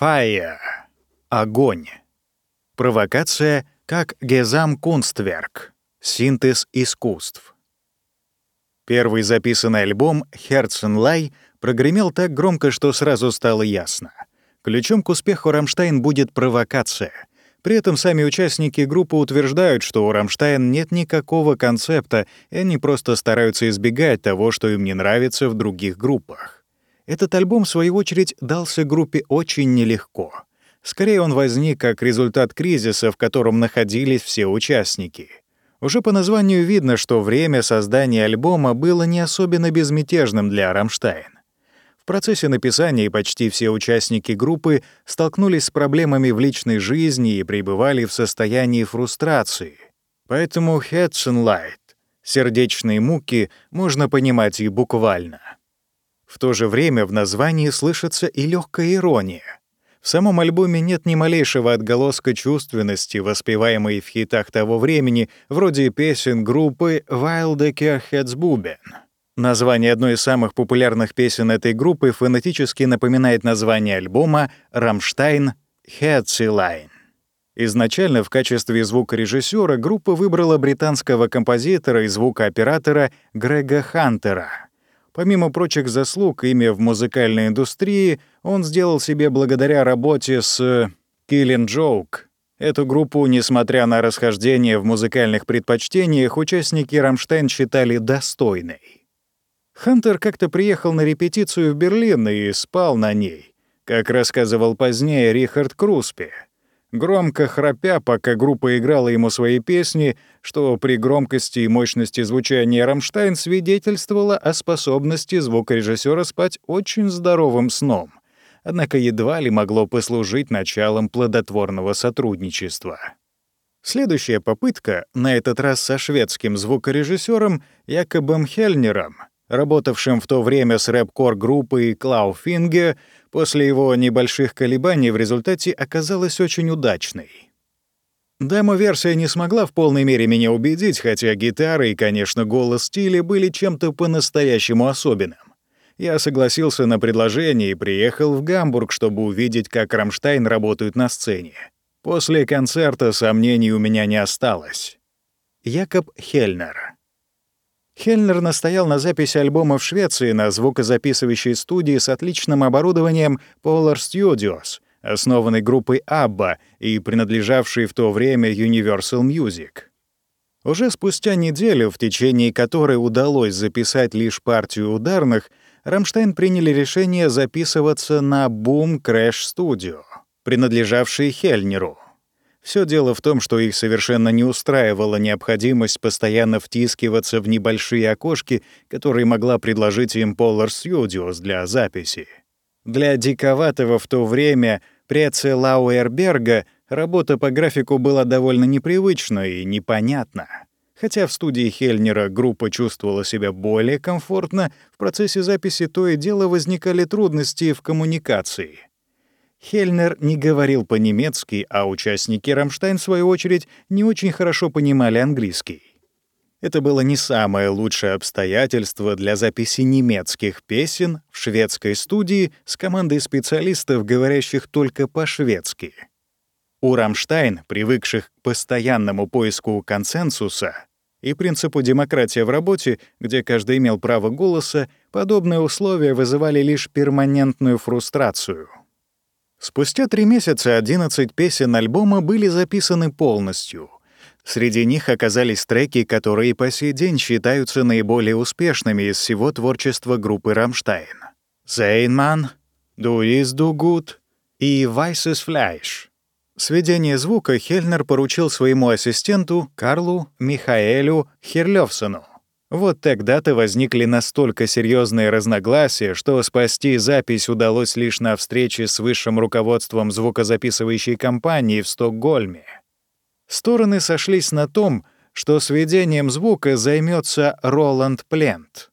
Feuer — огонь. Провокация как Gesamtkunstwerk — синтез искусств. Первый записанный альбом «Herzeleid» прогремел так громко, что сразу стало ясно. Ключом к успеху «Рамштайн» будет провокация. При этом сами участники группы утверждают, что у «Рамштайн» нет никакого концепта, и они просто стараются избегать того, что им не нравится в других группах. Этот альбом, в свою очередь, дался группе очень нелегко. Скорее, он возник как результат кризиса, в котором находились все участники. Уже по названию видно, что время создания альбома было не особенно безмятежным для «Рамштайн». В процессе написания почти все участники группы столкнулись с проблемами в личной жизни и пребывали в состоянии фрустрации. Поэтому «Headsenlight» — сердечные муки можно понимать и буквально. В то же время в названии слышится и легкая ирония. В самом альбоме нет ни малейшего отголоска чувственности, воспеваемой в хитах того времени, вроде песен группы Wildecker Headsbuben. Название одной из самых популярных песен этой группы фонетически напоминает название альбома «Рамштайн Headsline». Изначально в качестве звукорежиссера группа выбрала британского композитора и звукооператора Грега Хантера — Помимо прочих заслуг, имя в музыкальной индустрии он сделал себе благодаря работе с Killing Joke. Эту группу, несмотря на расхождение в музыкальных предпочтениях, участники «Рамштайн» считали достойной. Хантер как-то приехал на репетицию в Берлин и спал на ней, как рассказывал позднее Рихард Круспе — громко храпя, пока группа играла ему свои песни, что при громкости и мощности звучания «Рамштайн» свидетельствовало о способности звукорежиссера спать очень здоровым сном, однако едва ли могло послужить началом плодотворного сотрудничества. Следующая попытка, на этот раз со шведским звукорежиссером Якобом Хельнером, работавшим в то время с рэп-кор группой Клауфинге, после его небольших колебаний в результате оказалась очень удачной. Демо-версия не смогла в полной мере меня убедить, хотя гитара и, конечно, голос стиля были чем-то по-настоящему особенным. Я согласился на предложение и приехал в Гамбург, чтобы увидеть, как Рамштайн работают на сцене. После концерта сомнений у меня не осталось. Якоб Хельнер Хельнер настоял на записи альбома в Швеции на звукозаписывающей студии с отличным оборудованием Polar Studios, основанной группой ABBA и принадлежавшей в то время Universal Music. Уже спустя неделю, в течение которой удалось записать лишь партию ударных, Рамштайн приняли решение записываться на Boom Crash Studio, принадлежавший Хельнеру. Все дело в том, что их совершенно не устраивала необходимость постоянно втискиваться в небольшие окошки, которые могла предложить им Polar Studios для записи. Для диковатого в то время Преце Лауэрберга работа по графику была довольно непривычна и непонятна. Хотя в студии Хельнера группа чувствовала себя более комфортно, в процессе записи то и дело возникали трудности в коммуникации — Хельнер не говорил по-немецки, а участники «Рамштайн», в свою очередь, не очень хорошо понимали английский. Это было не самое лучшее обстоятельство для записи немецких песен в шведской студии с командой специалистов, говорящих только по-шведски. У «Рамштайн», привыкших к постоянному поиску консенсуса и принципу демократия в работе, где каждый имел право голоса, подобные условия вызывали лишь перманентную фрустрацию — Спустя три месяца 11 песен альбома были записаны полностью. Среди них оказались треки, которые по сей день считаются наиболее успешными из всего творчества группы «Рамштайн». «Seemann», «Du ist du gut» и «Weißes Fleisch». Сведение звука Хельнер поручил своему ассистенту Карлу Михаэлю Херлёвсону. Вот тогда-то возникли настолько серьезные разногласия, что спасти запись удалось лишь на встрече с высшим руководством звукозаписывающей компании в Стокгольме. Стороны сошлись на том, что сведением звука займется Роланд Плент,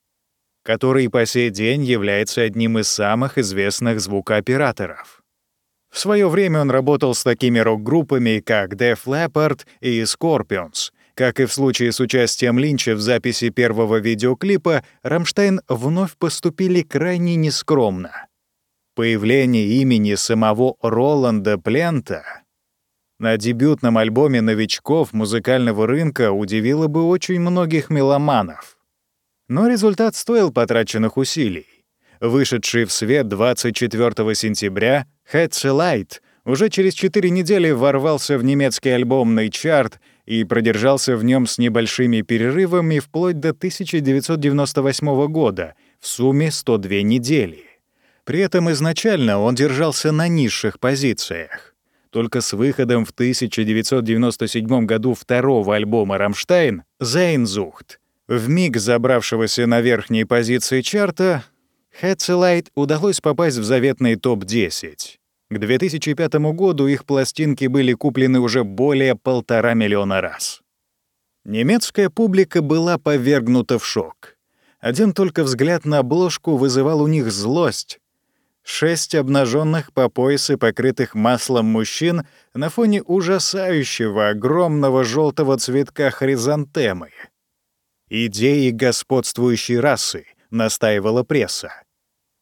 который по сей день является одним из самых известных звукооператоров. В свое время он работал с такими рок-группами, как Def Leppard и Scorpions — как и в случае с участием Линча в записи первого видеоклипа, Рамштайн вновь поступили крайне нескромно. По появление имени самого Роланда Плента на дебютном альбоме новичков музыкального рынка удивило бы очень многих меломанов. Но результат стоил потраченных усилий. Вышедший в свет 24 сентября «Heads уже через 4 недели ворвался в немецкий альбомный чарт и продержался в нем с небольшими перерывами вплоть до 1998 года, в сумме 102 недели. При этом изначально он держался на низших позициях. Только с выходом в 1997 году второго альбома «Рамштайн» «Зейнзухт», вмиг забравшегося на верхние позиции чарта, Хэтселайт удалось попасть в заветный топ-10. К 2005 году их пластинки были куплены уже более полтора миллиона раз. Немецкая публика была повергнута в шок. Один только взгляд на обложку вызывал у них злость. Шесть обнаженных по поясы, покрытых маслом мужчин на фоне ужасающего огромного желтого цветка хризантемы. «Идеи господствующей расы», — настаивала пресса.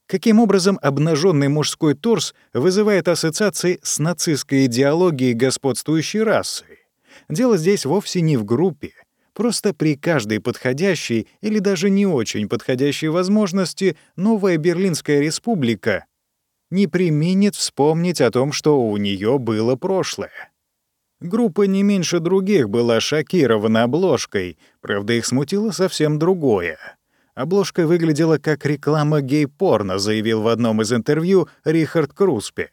Каким образом обнаженный мужской торс вызывает ассоциации с нацистской идеологией господствующей расы? Дело здесь вовсе не в группе. Просто при каждой подходящей или даже не очень подходящей возможности новая Берлинская республика не применит вспомнить о том, что у нее было прошлое. Группа не меньше других была шокирована обложкой, правда, их смутило совсем другое — Обложка выглядела как реклама гей-порно, заявил в одном из интервью Рихард Круспе.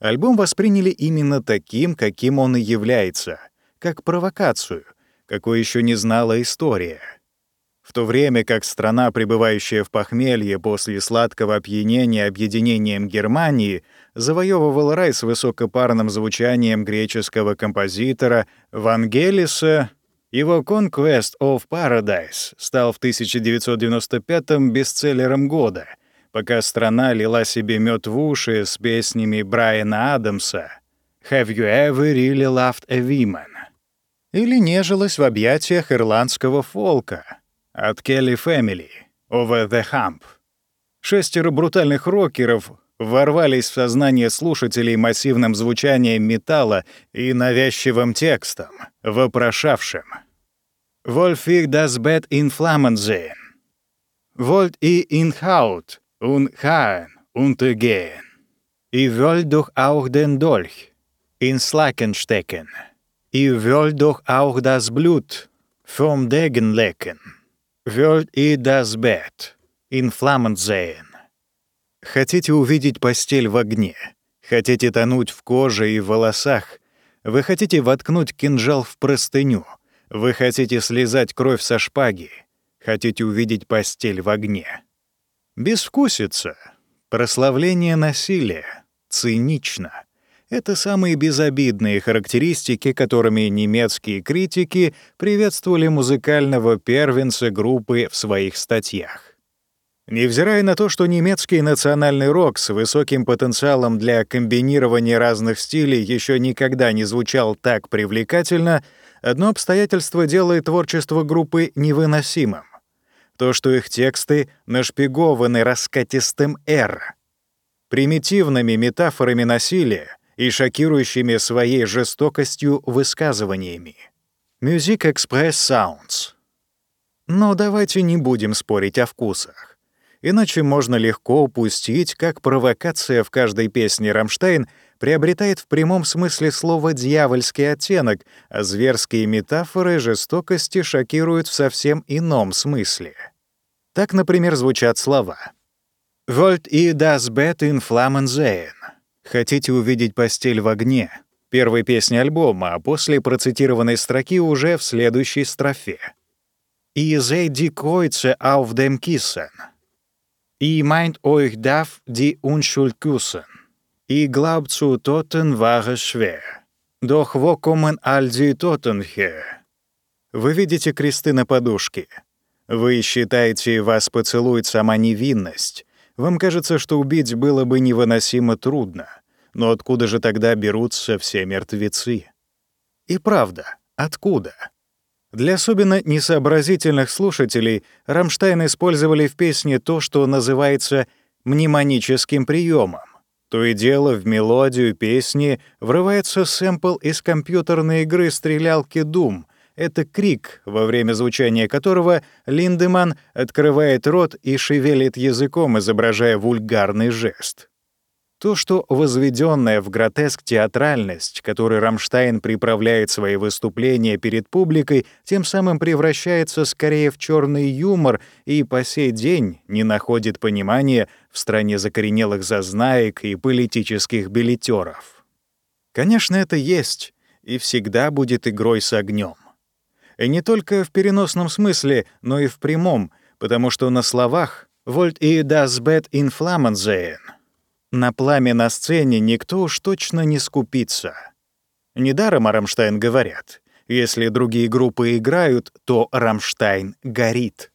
Альбом восприняли именно таким, каким он и является, как провокацию, какой еще не знала история. В то время как страна, пребывающая в похмелье после сладкого опьянения объединением Германии, завоевывала рай с высокопарным звучанием греческого композитора Вангелиса его «Conquest of Paradise» стал в 1995-м бестселлером года, пока страна лила себе мед в уши с песнями Брайана Адамса «Have you ever really loved a woman?» или нежилась в объятиях ирландского фолка от Kelly Family «Over the Hump». Шестеро брутальных рокеров ворвались в сознание слушателей массивным звучанием металла и навязчивым текстом, вопрошавшим «Wolf ich das Bett in Flammen sehen? Wollt ihr in Haut und Haaren untergehen? Ihr wollt doch auch den Dolch ins Laken stecken. Ihr wollt doch auch das Blut vom Degen lecken. Wollt ihr das Bett in Flammen sehen?» Хотите увидеть постель в огне? Хотите тонуть в коже и волосах? Вы хотите воткнуть кинжал в простыню? Вы хотите слезать кровь со шпаги? Хотите увидеть постель в огне? Безвкусица, прославление насилия, цинично — это самые безобидные характеристики, которыми немецкие критики приветствовали музыкального первенца группы в своих статьях. Невзирая на то, что немецкий национальный рок с высоким потенциалом для комбинирования разных стилей еще никогда не звучал так привлекательно, одно обстоятельство делает творчество группы невыносимым. То, что их тексты нашпигованы раскатистым «Р», примитивными метафорами насилия и шокирующими своей жестокостью высказываниями. Music Express Sounds. Но давайте не будем спорить о вкусах. Иначе можно легко упустить, как провокация в каждой песне «Рамштайн» приобретает в прямом смысле слова дьявольский оттенок, а зверские метафоры жестокости шокируют в совсем ином смысле. Так, например, звучат слова «Wollt ihr das Bett in Flammen sehen?» «Хотите увидеть постель в огне?» Первой песни альбома, а после процитированной строки уже в следующей строфе. «Ihr seht die Kreuze auf dem Kissen» И meint euch darf die Unschuld küssen. И glaubt zu Toten war schwer. Doch wo kommen all? Вы видите кресты на подушке. Вы считаете, вас поцелует сама невинность. Вам кажется, что убить было бы невыносимо трудно. Но откуда же тогда берутся все мертвецы? И правда, откуда? Для особенно несообразительных слушателей Рамштайн использовали в песне то, что называется мнемоническим приемом. То и дело в мелодию песни врывается сэмпл из компьютерной игры стрелялки Doom. Это крик, во время звучания которого Линдеман открывает рот и шевелит языком, изображая вульгарный жест. То, что возведенная в гротеск театральность, которой Рамштайн приправляет свои выступления перед публикой, тем самым превращается скорее в черный юмор и по сей день не находит понимания в стране закоренелых зазнаек и политических билетеров. Конечно, это есть и всегда будет игрой с огнем. И не только в переносном смысле, но и в прямом, потому что на словах «Wollt ihr das Bett in Flammen sehen?» На пламя на сцене никто уж точно не скупится. Недаром о Рамштайн говорят. Если другие группы играют, то Рамштайн горит.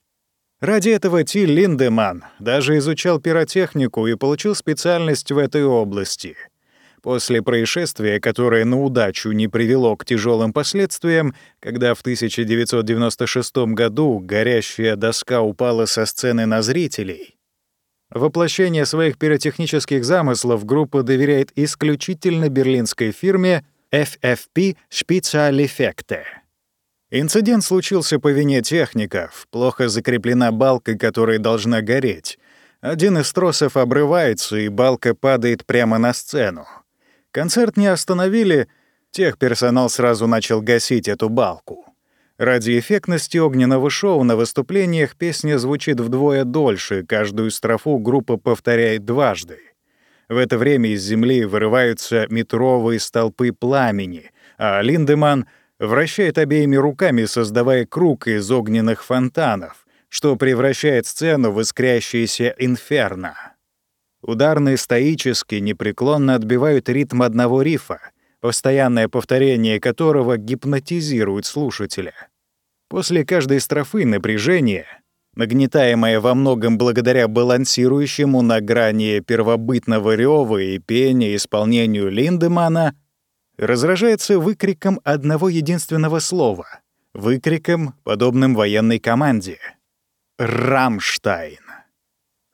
Ради этого Тиль Линдеман даже изучал пиротехнику и получил специальность в этой области. После происшествия, которое на удачу не привело к тяжелым последствиям, когда в 1996 году горящая доска упала со сцены на зрителей, Воплощение своих пиротехнических замыслов группа доверяет исключительно берлинской фирме FFP Spezialeffekte. Инцидент случился по вине техников, плохо закреплена балка, которая должна гореть. Один из тросов обрывается, и балка падает прямо на сцену. Концерт не остановили, техперсонал сразу начал гасить эту балку. Ради эффектности огненного шоу на выступлениях песня звучит вдвое дольше, каждую строфу группа повторяет дважды. В это время из земли вырываются метровые столпы пламени, а Линдеман вращает обеими руками, создавая круг из огненных фонтанов, что превращает сцену в искрящееся инферно. Ударные стоически непреклонно отбивают ритм одного рифа — постоянное повторение которого гипнотизирует слушателя. После каждой строфы напряжение, нагнетаемое во многом благодаря балансирующему на грани первобытного рёва и пения исполнению Линдемана, разражается выкриком одного единственного слова, выкриком, подобным военной команде. «Рамштайн».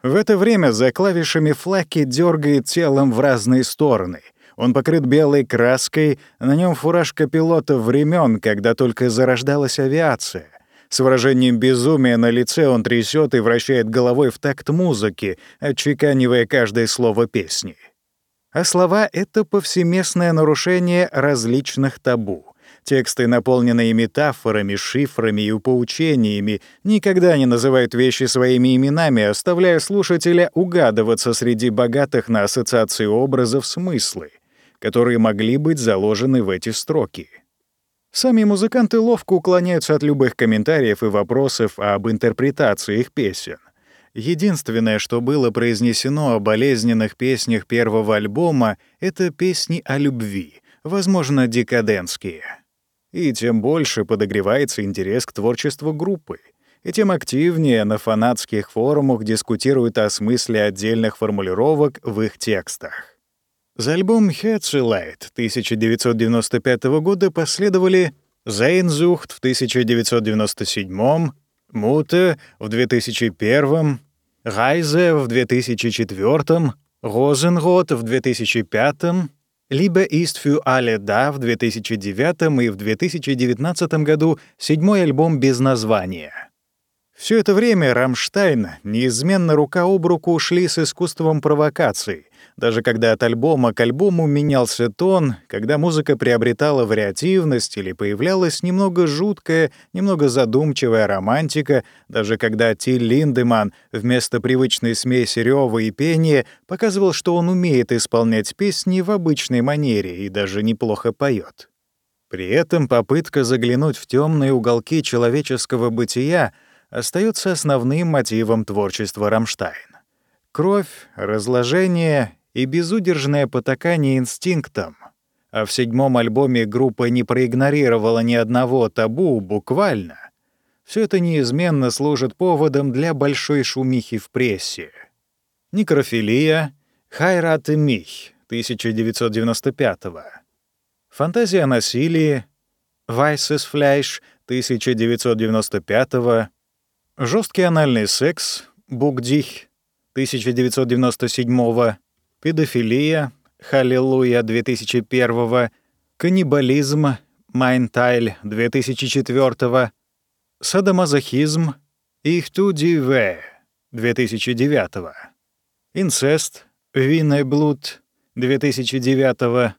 В это время за клавишами флаки дергает телом в разные стороны — он покрыт белой краской, на нем фуражка пилота времен, когда только зарождалась авиация. С выражением безумия на лице он трясет и вращает головой в такт музыки, отчеканивая каждое слово песни. А слова — это повсеместное нарушение различных табу. Тексты, наполненные метафорами, шифрами и поучениями, никогда не называют вещи своими именами, оставляя слушателя угадываться среди богатых на ассоциации образов смыслы которые могли быть заложены в эти строки. Сами музыканты ловко уклоняются от любых комментариев и вопросов об интерпретации их песен. Единственное, что было произнесено о болезненных песнях первого альбома, это песни о любви, возможно, декадентские. И тем больше подогревается интерес к творчеству группы, и тем активнее на фанатских форумах дискутируют о смысле отдельных формулировок в их текстах. За альбом «Herzeleid» 1995 года последовали «Зейнзухт» в 1997, «Муте» в 2001, «Райзе» в 2004, «Розенрот» в 2005, «Liebe ist für alle da» в 2009 и в 2019 году седьмой альбом без названия. Все это время Рамштайн неизменно рука об руку шли с искусством провокаций, даже когда от альбома к альбому менялся тон, когда музыка приобретала вариативность или появлялась немного жуткая, немного задумчивая романтика, даже когда Тиль Линдеман вместо привычной смеси рёва и пения показывал, что он умеет исполнять песни в обычной манере и даже неплохо поет. При этом попытка заглянуть в темные уголки человеческого бытия остается основным мотивом творчества Рамштайн. Кровь, разложение и безудержное потакание инстинктам. А в седьмом альбоме группа не проигнорировала ни одного табу буквально. Все это неизменно служит поводом для большой шумихи в прессе. Некрофилия, Хайрат и Мих, 1995 -го. Фантазия о насилии, Вайсес Фляйш, 1995 -го. Жесткий анальный секс, Букдих, 1997 -го. педофилия, «Халлелуя» 2001, каннибализм, «Майнтайль» 2004, садомазохизм, «Ихту диве» 2009, инцест, «Винный блуд» 2009,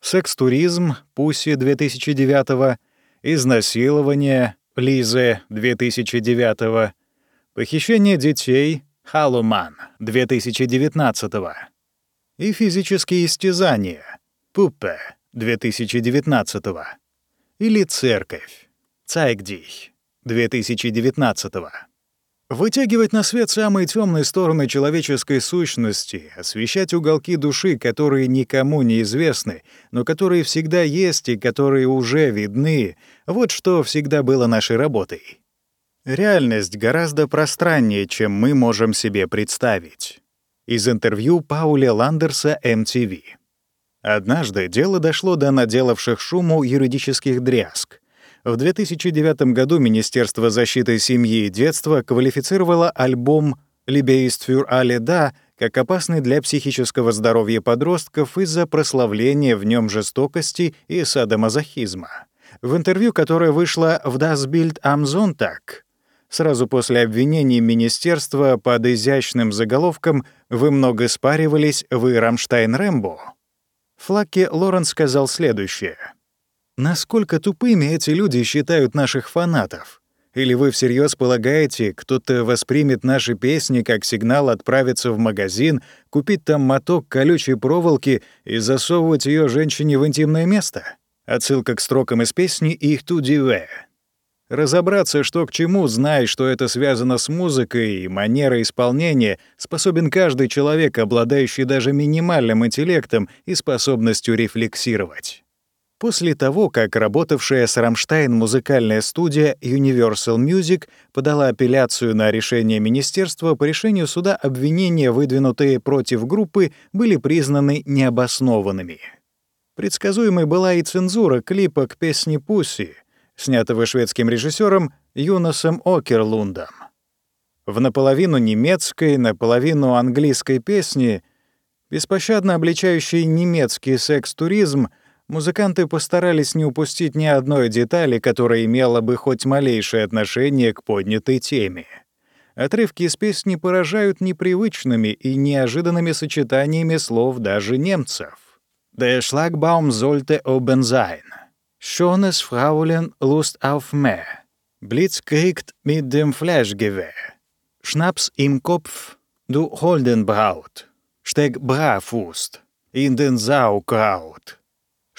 секс-туризм, «Пусси» 2009, изнасилование, «Лизе» 2009, похищение детей, «Халуман» 2019 и физические истязания, «Пуппе» 2019 или «Церковь», «Цайгдих» 2019 Вытягивать на свет самые темные стороны человеческой сущности, освещать уголки души, которые никому не известны, но которые всегда есть и которые уже видны — вот что всегда было нашей работой. Реальность гораздо пространнее, чем мы можем себе представить. Из интервью Пауля Ландерса MTV. Однажды дело дошло до наделавших шуму юридических дрязг. В 2009 году Министерство защиты семьи и детства квалифицировало альбом «Либеист фюр Аледа» как опасный для психического здоровья подростков из-за прославления в нем жестокости и садомазохизма. В интервью, которое вышло в Das Bild am Sonntag, сразу после обвинений министерства под изящным заголовком «Вы много спаривались, вы Рамштайн Рэмбо», Флаке Лорен сказал следующее — Насколько тупыми эти люди считают наших фанатов? Или вы всерьез полагаете, кто-то воспримет наши песни как сигнал отправиться в магазин, купить там моток колючей проволоки и засовывать ее женщине в интимное место? Отсылка к строкам из песни «Их ту диве». Разобраться, что к чему, зная, что это связано с музыкой и манерой исполнения, способен каждый человек, обладающий даже минимальным интеллектом и способностью рефлексировать. После того, как работавшая с Рамштайн музыкальная студия Universal Music подала апелляцию на решение министерства, по решению суда обвинения, выдвинутые против группы, были признаны необоснованными. Предсказуемой была и цензура клипа к песне «Пусси», снятого шведским режиссером Юнасом Окерлундом. В наполовину немецкой, наполовину английской песни, беспощадно обличающей немецкий секс-туризм — Музыканты постарались не упустить ни одной детали, которая имела бы хоть малейшее отношение к поднятой теме. Отрывки из песни поражают непривычными и неожиданными сочетаниями слов даже немцев. «Der Schlagbaum sollte oben sein. Schönes Fraulen Lust auf mehr. Blitz kriegt mit dem Fleischgewehr. Schnaps im Kopf, du Holdenbraut. Steck Bravwurst in den Saukraut».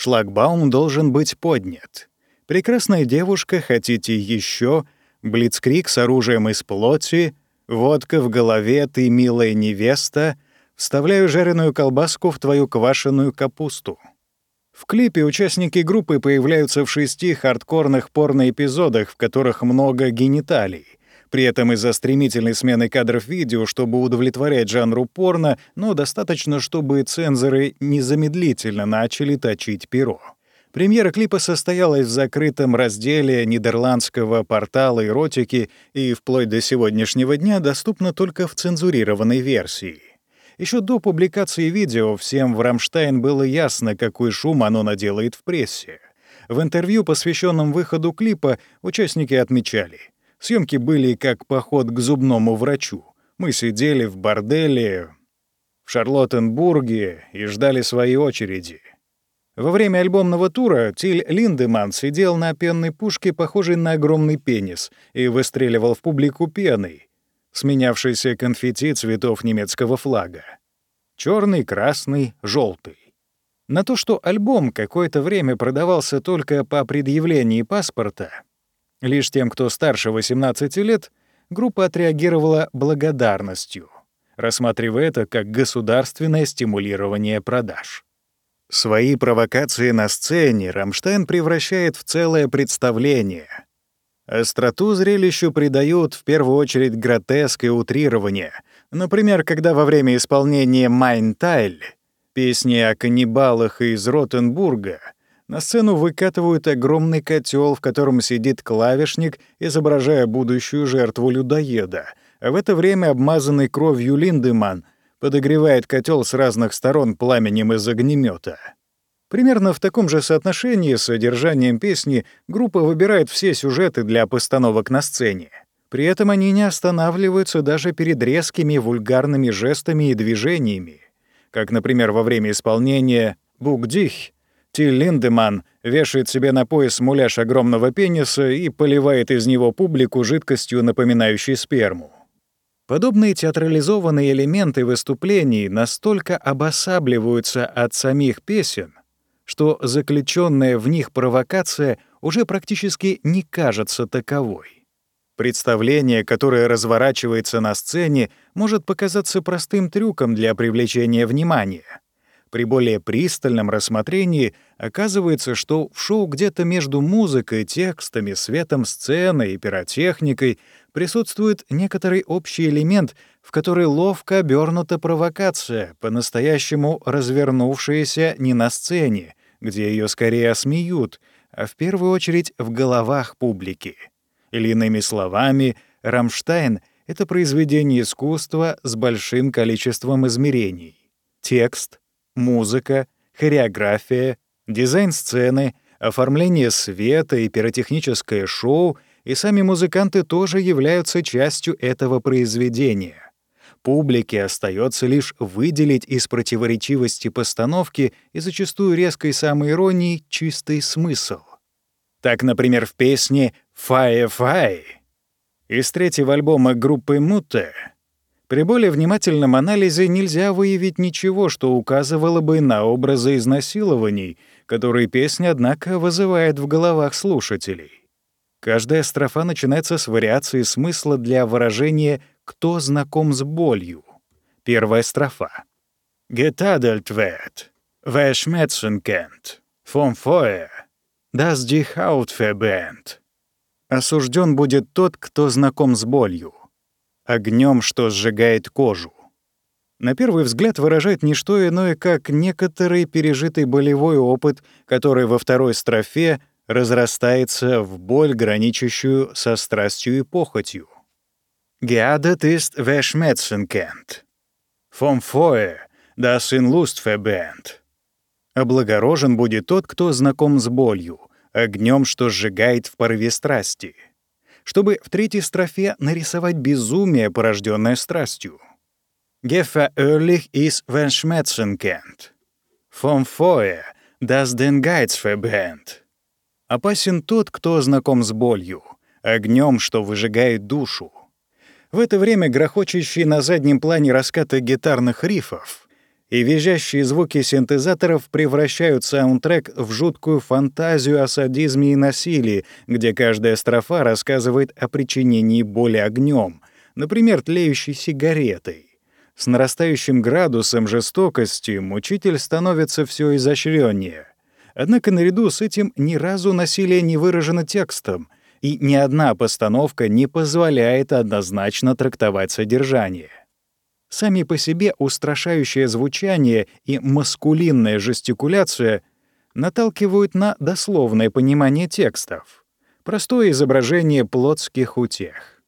Шлагбаум должен быть поднят. Прекрасная девушка, хотите еще? Блицкрик с оружием из плоти, водка в голове, ты милая невеста, вставляю жареную колбаску в твою квашеную капусту. В клипе участники группы появляются в шести хардкорных порно-эпизодах, в которых много гениталий. При этом из-за стремительной смены кадров видео, чтобы удовлетворять жанру порно, но достаточно, чтобы цензоры незамедлительно начали точить перо. Премьера клипа состоялась в закрытом разделе нидерландского портала эротики и вплоть до сегодняшнего дня доступна только в цензурированной версии. Еще до публикации видео всем в Рамштайн было ясно, какой шум оно наделает в прессе. В интервью, посвященном выходу клипа, участники отмечали — Съемки были как поход к зубному врачу. Мы сидели в борделе в Шарлоттенбурге и ждали своей очереди. Во время альбомного тура Тиль Линдеман сидел на пенной пушке, похожей на огромный пенис, и выстреливал в публику пеной, сменявшейся конфетти цветов немецкого флага. черный, красный, желтый. На то, что альбом какое-то время продавался только по предъявлении паспорта, Лишь тем, кто старше 18 лет, группа отреагировала благодарностью, рассматривая это как государственное стимулирование продаж. Свои провокации на сцене Рамштайн превращает в целое представление. Остроту зрелищу придают в первую очередь гротеск и утрирование. Например, когда во время исполнения «Майнтайль» песни о каннибалах из Ротенбурга — на сцену выкатывают огромный котел, в котором сидит клавишник, изображая будущую жертву людоеда. А в это время обмазанный кровью Линдеман подогревает котел с разных сторон пламенем из огнемета. Примерно в таком же соотношении с содержанием песни группа выбирает все сюжеты для постановок на сцене. При этом они не останавливаются даже перед резкими вульгарными жестами и движениями, как, например, во время исполнения «Бугдих» Тиль Линдеман вешает себе на пояс муляж огромного пениса и поливает из него публику жидкостью, напоминающей сперму. Подобные театрализованные элементы выступлений настолько обосабливаются от самих песен, что заключенная в них провокация уже практически не кажется таковой. Представление, которое разворачивается на сцене, может показаться простым трюком для привлечения внимания. При более пристальном рассмотрении оказывается, что в шоу где-то между музыкой, текстами, светом сцены и пиротехникой присутствует некоторый общий элемент, в который ловко обернута провокация, по-настоящему развернувшаяся не на сцене, где ее скорее осмеют, а в первую очередь в головах публики. Или иными словами, «Рамштайн» — это произведение искусства с большим количеством измерений. Текст, музыка, хореография, дизайн сцены, оформление света и пиротехническое шоу, и сами музыканты тоже являются частью этого произведения — Публике остается лишь выделить из противоречивости постановки и зачастую резкой самоиронии чистый смысл. Так, например, в песне «Фае Фай» из третьего альбома группы Мутте при более внимательном анализе нельзя выявить ничего, что указывало бы на образы изнасилований, которые песня, однако, вызывает в головах слушателей. Каждая строфа начинается с вариации смысла для выражения «кто знаком с болью». Первая строфа. «Getadelt wird, wer Schmerzen kennt, vom Feuer, das die Haut verbrennt». Осужден будет тот, кто знаком с болью, огнем, что сжигает кожу. На первый взгляд выражает не что иное, как некоторый пережитый болевой опыт, который во второй строфе разрастается в боль, граничащую со страстью и похотью. «Geadet ist, wer Schmerzen kennt. Vom Feuer, das in Lust verbrennt». Облагорожен будет тот, кто знаком с болью, огнем, что сжигает в порыве страсти. Чтобы в третьей строфе нарисовать безумие, порожденное страстью. «Gefährlich ist, wer Schmerzen kennt. Vom Feuer, das den Geiz verbrennt». Опасен тот, кто знаком с болью, огнем, что выжигает душу. В это время грохочущие на заднем плане раскаты гитарных рифов и визжащие звуки синтезаторов превращают саундтрек в жуткую фантазию о садизме и насилии, где каждая строфа рассказывает о причинении боли огнем, например, тлеющей сигаретой. С нарастающим градусом жестокости мучитель становится все изощреннее. Однако наряду с этим ни разу насилие не выражено текстом, и ни одна постановка не позволяет однозначно трактовать содержание. Сами по себе устрашающее звучание и маскулинная жестикуляция наталкивают на дословное понимание текстов, простое изображение плотских утех.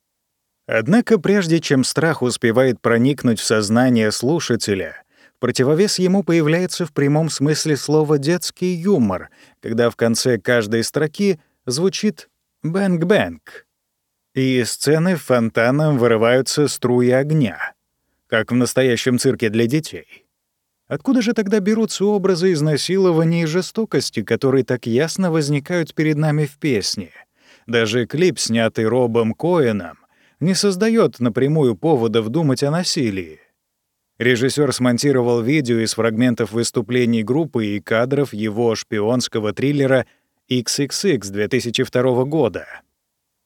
Однако прежде чем страх успевает проникнуть в сознание слушателя, противовес ему появляется в прямом смысле слова детский юмор, когда в конце каждой строки звучит «bang-bang». И из сцены фонтаном вырываются струи огня, как в настоящем цирке для детей. Откуда же тогда берутся образы изнасилования и жестокости, которые так ясно возникают перед нами в песне? Даже клип, снятый Робом Коэном, не создает напрямую поводов думать о насилии. Режиссер смонтировал видео из фрагментов выступлений группы и кадров его шпионского триллера XXX 2002 года.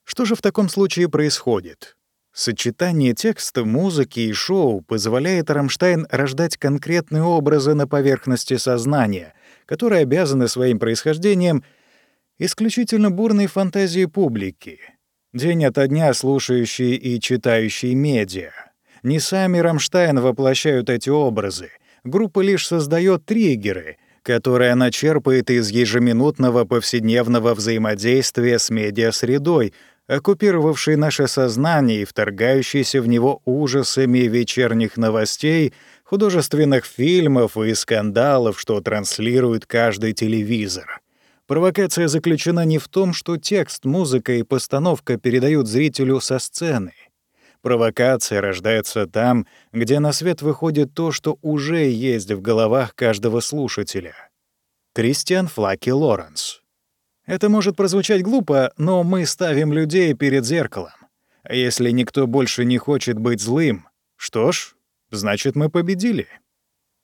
Что же в таком случае происходит? Сочетание текста, музыки и шоу позволяет Рамштайн рождать конкретные образы на поверхности сознания, которые обязаны своим происхождением исключительно бурной фантазии публики, день ото дня слушающей и читающей медиа. Не сами Рамштайн воплощают эти образы. Группа лишь создает триггеры, которые она черпает из ежеминутного повседневного взаимодействия с медиасредой, оккупировавшей наше сознание и вторгающейся в него ужасами вечерних новостей, художественных фильмов и скандалов, что транслирует каждый телевизор. Провокация заключена не в том, что текст, музыка и постановка передают зрителю со сцены. Провокация рождается там, где на свет выходит то, что уже есть в головах каждого слушателя. Кристиан Флаки Лоренс. Это может прозвучать глупо, но мы ставим людей перед зеркалом. А если никто больше не хочет быть злым, что ж, значит, мы победили.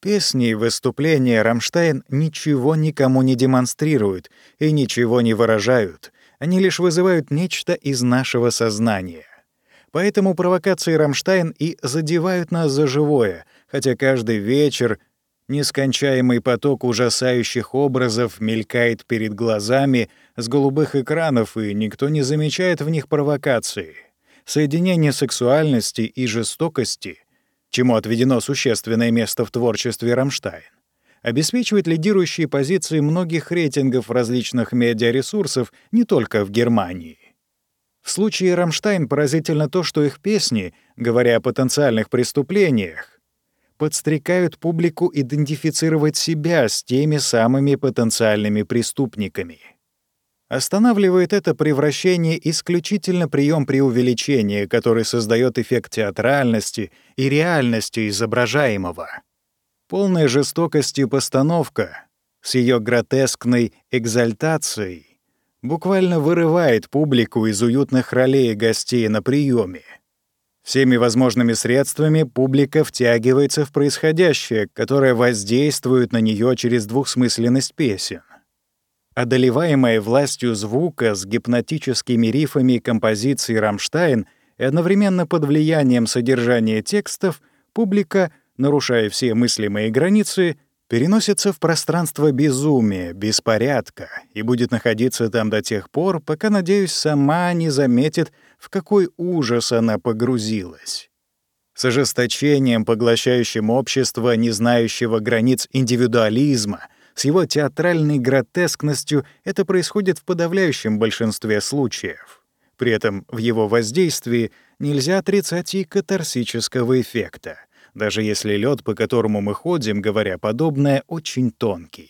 Песни и выступления Рамштайн ничего никому не демонстрируют и ничего не выражают. Они лишь вызывают нечто из нашего сознания. Поэтому провокации Рамштайн и задевают нас за живое, хотя каждый вечер нескончаемый поток ужасающих образов мелькает перед глазами с голубых экранов, и никто не замечает в них провокации. Соединение сексуальности и жестокости — чему отведено существенное место в творчестве Рамштайн, обеспечивает лидирующие позиции многих рейтингов различных медиаресурсов не только в Германии. В случае Рамштайн поразительно то, что их песни, говоря о потенциальных преступлениях, подстрекают публику идентифицировать себя с теми самыми потенциальными преступниками — Останавливает это превращение исключительно прием преувеличения, который создает эффект театральности и реальности изображаемого. Полная жестокости постановка с ее гротескной экзальтацией буквально вырывает публику из уютных ролей гостей на приеме. Всеми возможными средствами публика втягивается в происходящее, которое воздействует на нее через двухсмысленность песен. Одолеваемая властью звука с гипнотическими рифами композиции «Рамштайн» и одновременно под влиянием содержания текстов, публика, нарушая все мыслимые границы, переносится в пространство безумия, беспорядка и будет находиться там до тех пор, пока, надеюсь, сама не заметит, в какой ужас она погрузилась. С ожесточением, поглощающим общество, не знающего границ индивидуализма — с его театральной гротескностью это происходит в подавляющем большинстве случаев. При этом в его воздействии нельзя отрицать и катарсического эффекта, даже если лед, по которому мы ходим, говоря подобное, очень тонкий.